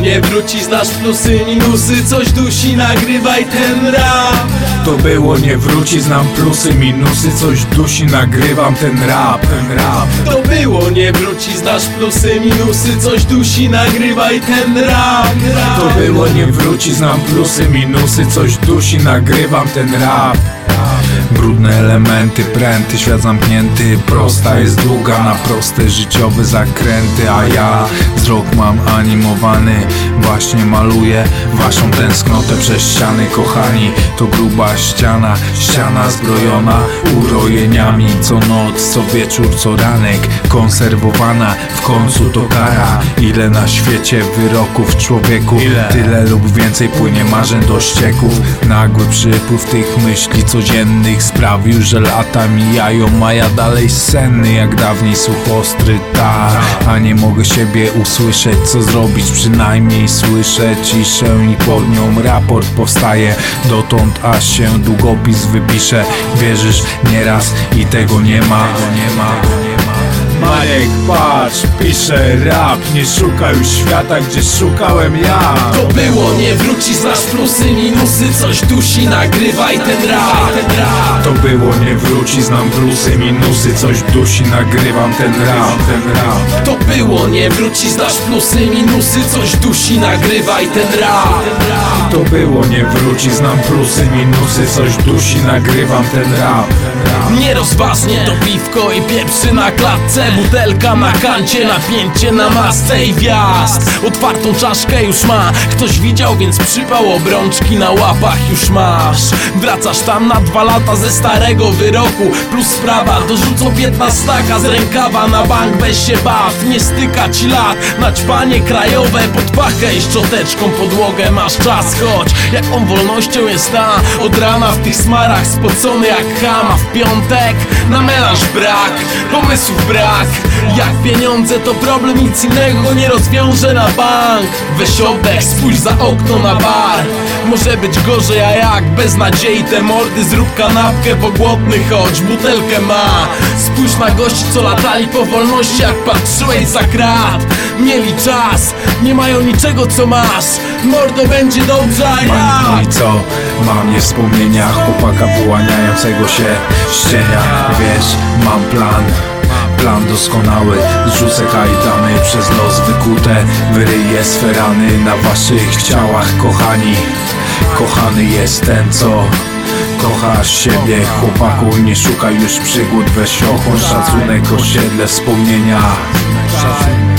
nie wróci Znasz plusy, minusy, coś dusi Nagrywaj ten rap. To było, nie wróci, znam plusy, minusy Coś dusi, nagrywam ten rap, ten rap. To było, nie wróci Znasz plusy, minusy, coś dusi Nagrywaj ten rap. To było, nie wróci, znam plusy, minusy Coś dusi, nagrywam ten rap. Brudne elementy, pręty, świat zamknięty Prosta jest długa na proste życiowe zakręty A ja wzrok mam animowany. Właśnie maluję waszą tęsknotę przez ściany Kochani, to gruba ściana Ściana zbrojona urojeniami. Co noc, co wieczór, co ranek Konserwowana, w końcu to kara. Ile na świecie wyroków człowieku Tyle lub więcej płynie marzeń do ścieków. Nagły przypływ tych myśli codziennych Sprawił, że lata mijają A ja dalej senny jak dawniej suchostry ta A nie mogę siebie usłyszeć Co zrobić? Przynajmniej słyszę ciszę I pod nią raport powstaje. Dotąd aż się długopis wypisze. Wierzysz nieraz i tego nie ma. Nie ma patrz, pisze rap. Nie szuka już świata, gdzie szukałem ja. To było, nie wróci Znasz plusy, minusy, coś dusi Nagrywaj ten rap To było, nie wróci, znam plusy, minusy Coś dusi, nagrywam ten rap, ten rap. To było, nie wróci Znasz plusy, minusy, coś dusi Nagrywaj ten rap. To było, nie wróci, znam plusy, minusy Coś dusi, nagrywam ten rap Nierozważnie to piwko i pieprzy na klatce Butelka na kancie, napięcie na masce i wjazd. Otwartą czaszkę już ma Ktoś widział, więc przypał obrączki na łapach już masz. Wracasz tam na dwa lata ze starego wyroku. Plus sprawa, dorzucą piętnastaka z rękawa na bank Weź się baw, nie styka ci lat. Naćpanie krajowe pod pachę i szczoteczką podłogę Masz czas, chodź, jaką wolnością jest ta? Od rana w tych smarach spocony jak chama W piątek na melanż brak, pomysłów brak. Jak pieniądze to problem, nic innego nie rozwiąże na bank. Weź oddech, spójrz za okno na bar. Może być gorzej, a jak? Bez nadziei te mordy Zrób kanapkę, bo głodny choć butelkę ma. Spójrz na gości, co latali po wolności Jak patrzyłeś za krat Mieli czas, nie mają niczego co masz. Mordo będzie dobrze, a ja Mam i co? Mam je wspomnienia Chłopaka wyłaniającego się z cienia. Wiesz, mam plan. Plan doskonały, zrzucę kajdany przez los wykute. Wyryję swe rany na waszych ciałach kochani. Kochany jest ten co? Kochasz siebie, chłopaku, nie szukaj już przygód. Weź ochłon, szacunek, osiedle, wspomnienia. Szacunek.